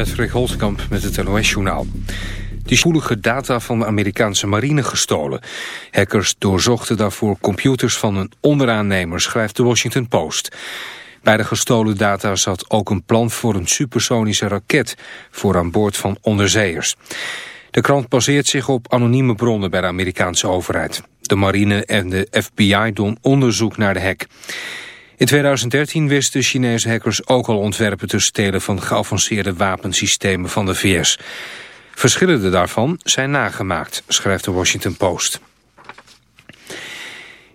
Patrick Holtkamp met het NOS-journaal. Die spoelige data van de Amerikaanse marine gestolen. Hackers doorzochten daarvoor computers van een onderaannemer, schrijft de Washington Post. Bij de gestolen data zat ook een plan voor een supersonische raket voor aan boord van onderzeeërs. De krant baseert zich op anonieme bronnen bij de Amerikaanse overheid. De marine en de FBI doen onderzoek naar de hack. In 2013 wisten Chinese hackers ook al ontwerpen te stelen van geavanceerde wapensystemen van de VS. Verschillende daarvan zijn nagemaakt, schrijft de Washington Post.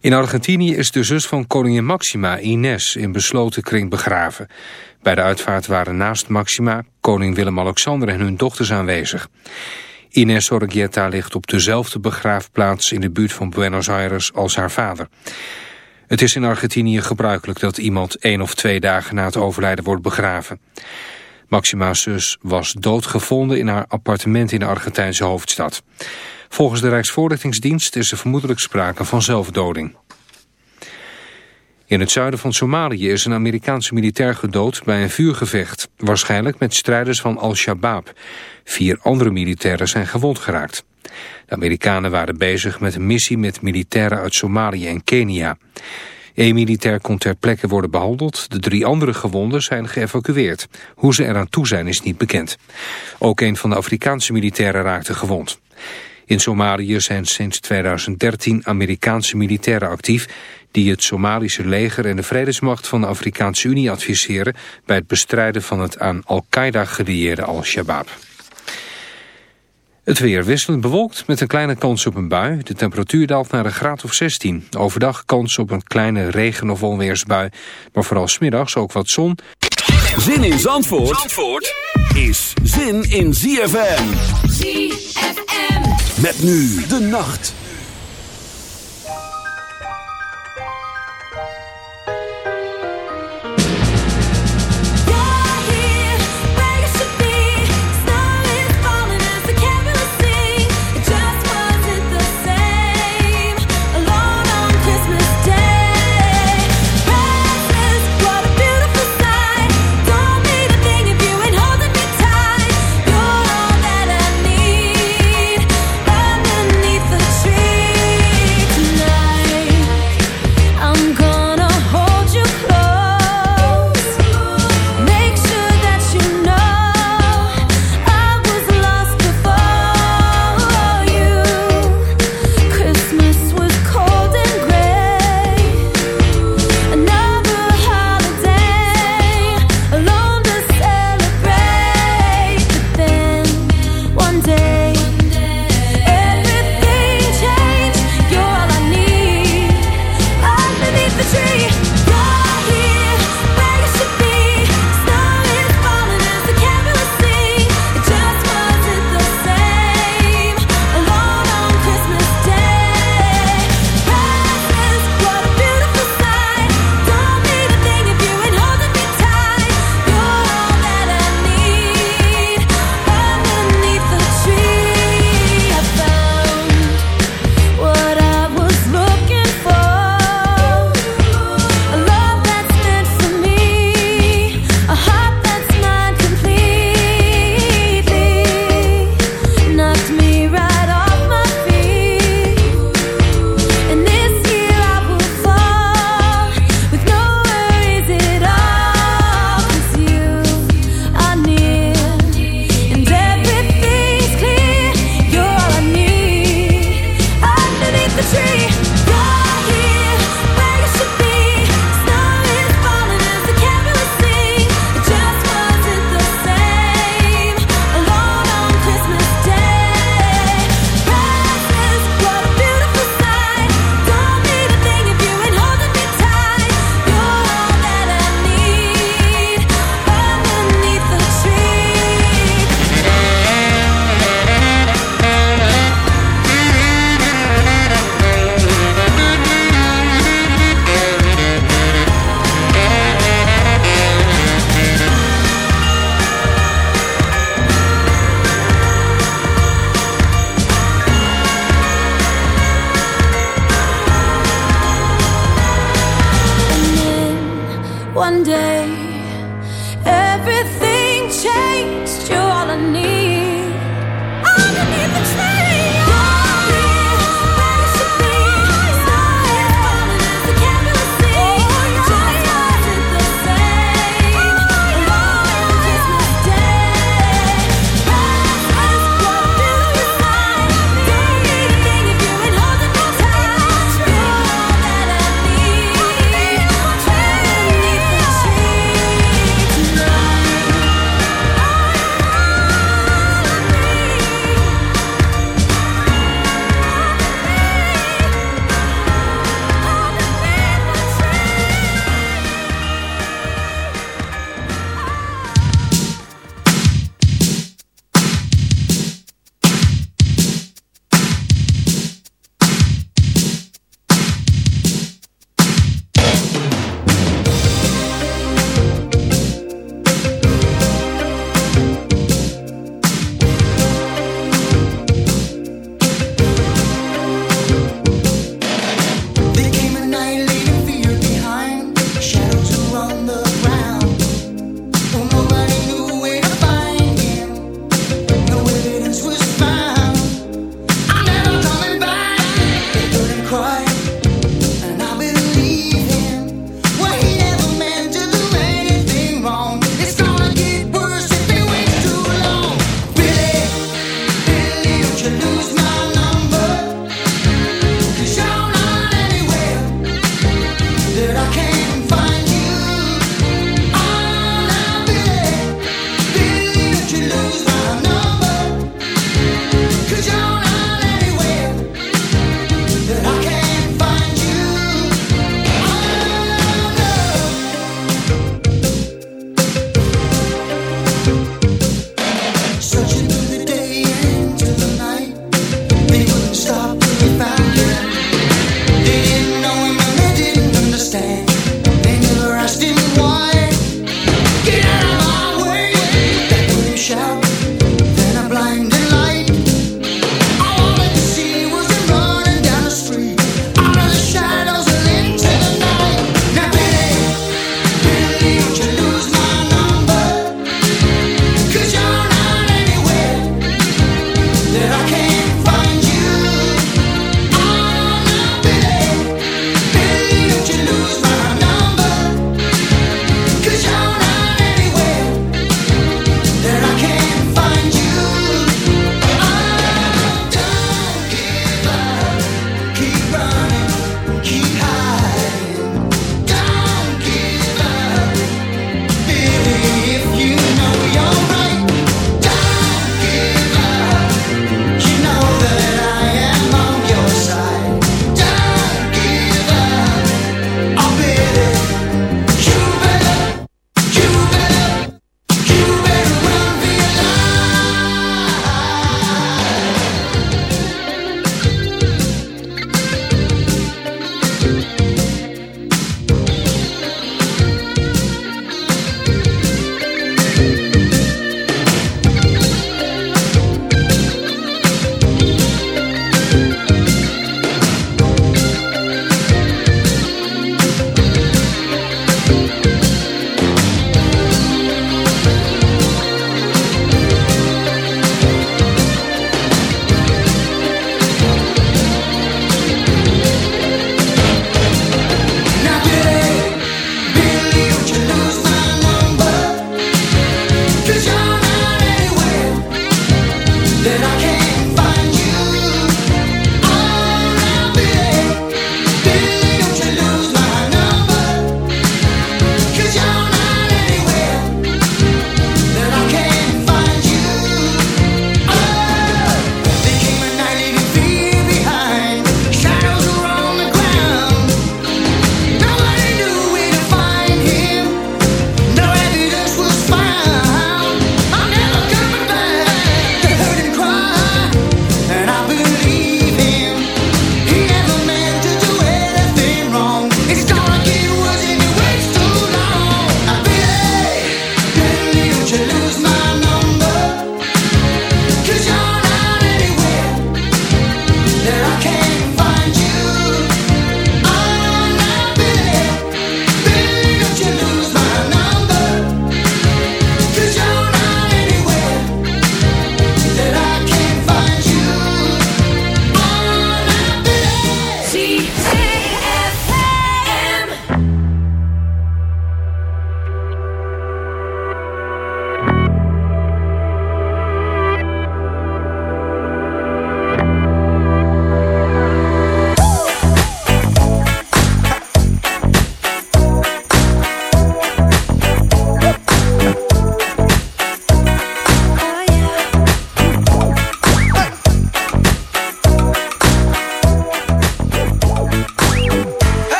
In Argentinië is de zus van koningin Maxima, Ines, in besloten kring begraven. Bij de uitvaart waren naast Maxima koning Willem-Alexander en hun dochters aanwezig. Ines Orgieta ligt op dezelfde begraafplaats in de buurt van Buenos Aires als haar vader. Het is in Argentinië gebruikelijk dat iemand één of twee dagen na het overlijden wordt begraven. Maxima's zus was doodgevonden in haar appartement in de Argentijnse hoofdstad. Volgens de Rijksvoorlichtingsdienst is er vermoedelijk sprake van zelfdoding. In het zuiden van Somalië is een Amerikaanse militair gedood bij een vuurgevecht. Waarschijnlijk met strijders van Al-Shabaab. Vier andere militairen zijn gewond geraakt. De Amerikanen waren bezig met een missie met militairen uit Somalië en Kenia. Eén militair kon ter plekke worden behandeld. De drie andere gewonden zijn geëvacueerd. Hoe ze eraan toe zijn is niet bekend. Ook een van de Afrikaanse militairen raakte gewond. In Somalië zijn sinds 2013 Amerikaanse militairen actief... die het Somalische leger en de vredesmacht van de Afrikaanse Unie adviseren... bij het bestrijden van het aan Al-Qaeda gelieerde Al-Shabaab. Het weer wisselend bewolkt met een kleine kans op een bui. De temperatuur daalt naar een graad of 16. Overdag kans op een kleine regen- of onweersbui. Maar vooral smiddags ook wat zon. Zin in Zandvoort, Zandvoort is zin in ZFM. ZFM. Met nu de nacht.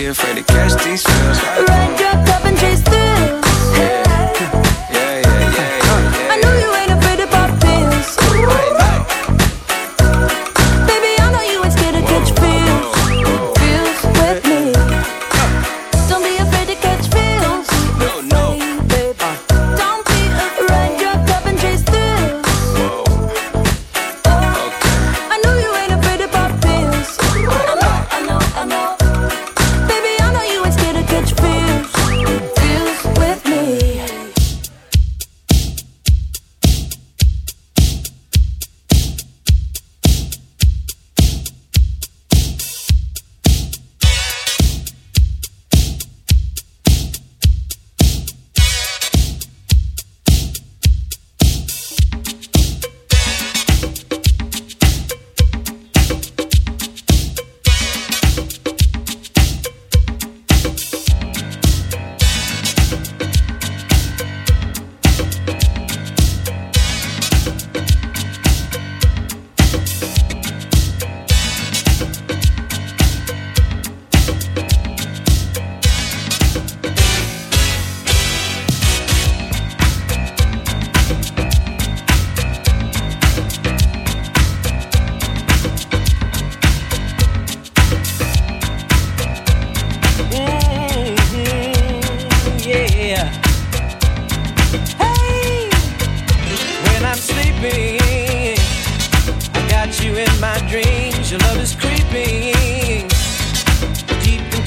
Be afraid to catch these feels. Ride your cup and chase through.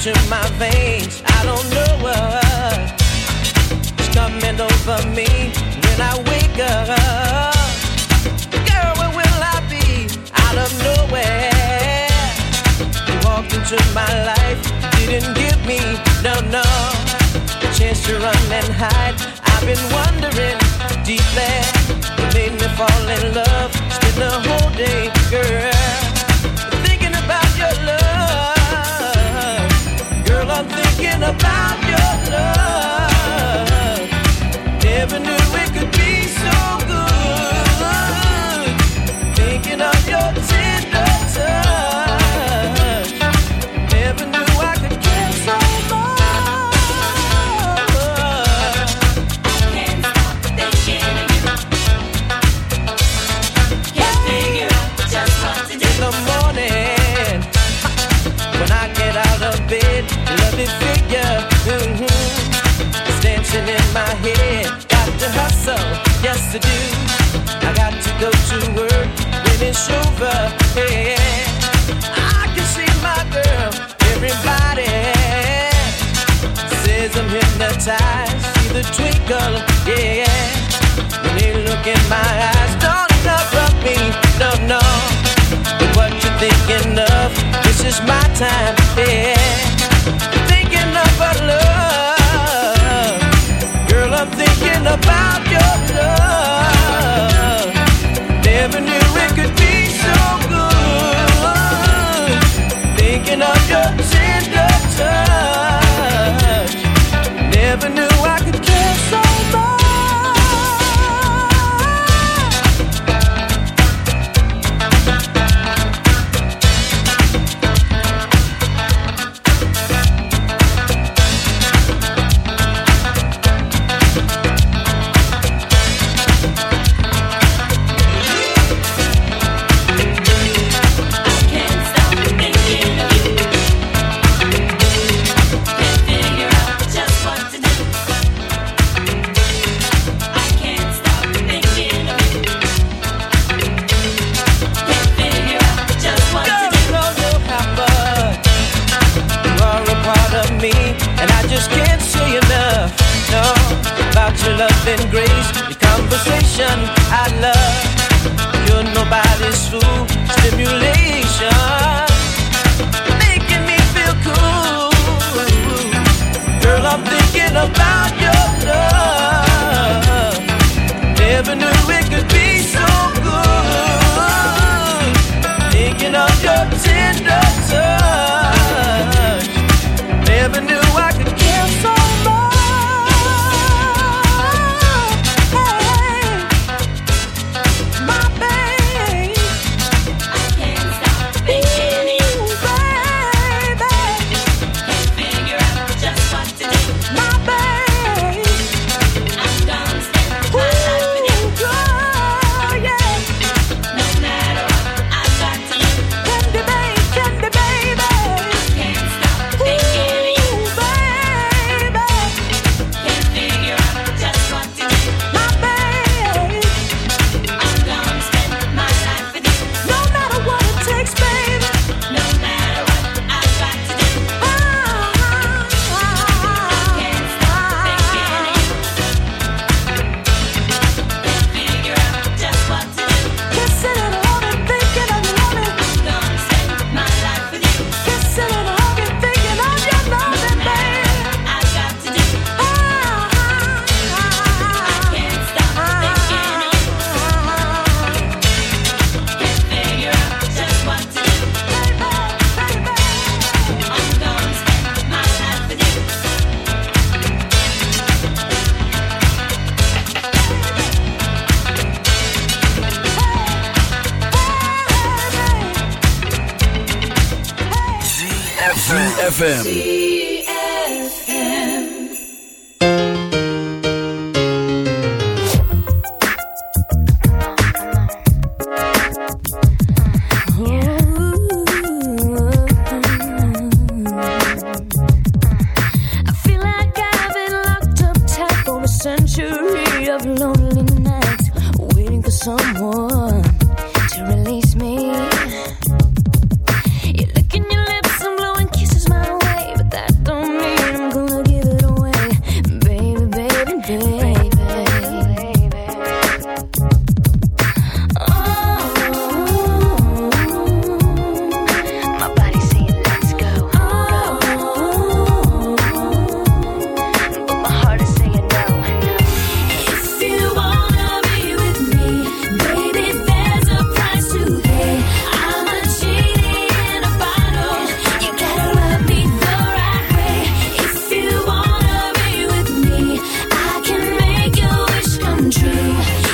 to in my veins. I don't know what's coming over me when I wake up. Girl, where will I be? Out of nowhere, you walked into my life, didn't give me no no a chance to run and hide. I've been wondering deeply, you made me fall in love. Spend the whole day, girl about to do. I got to go to work when it's over. Yeah. I can see my girl, everybody says I'm hypnotized. See the twinkle, yeah. When they look in my eyes, don't interrupt me, no, no. But what you thinking of? This is my time, yeah. Thinking of love, girl, I'm thinking about your. you.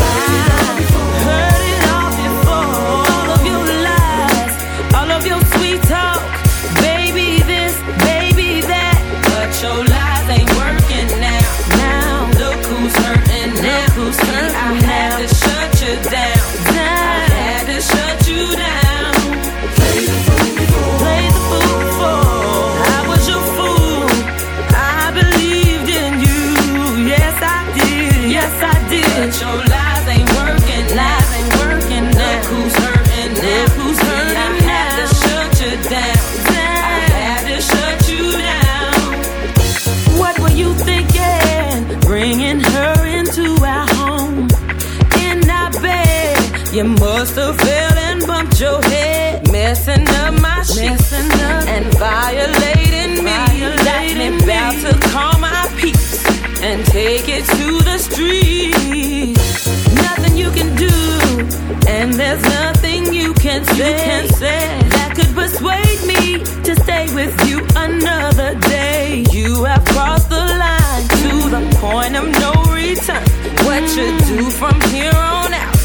can say, you can say that could persuade me to stay with you another day. You have crossed the line to the point of no return. What you do from here on out,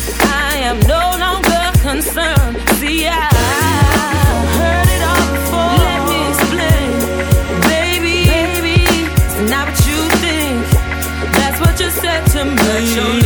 I am no longer concerned. See, I. Said to me.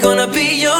gonna be your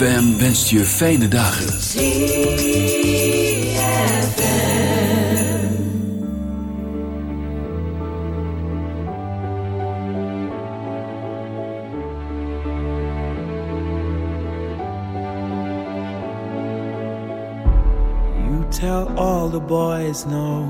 ZFM wenst je fijne dagen. You tell all the boys no.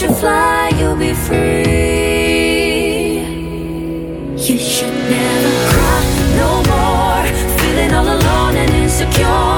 Once you fly, you'll be free. You should never cry no more. Feeling all alone and insecure.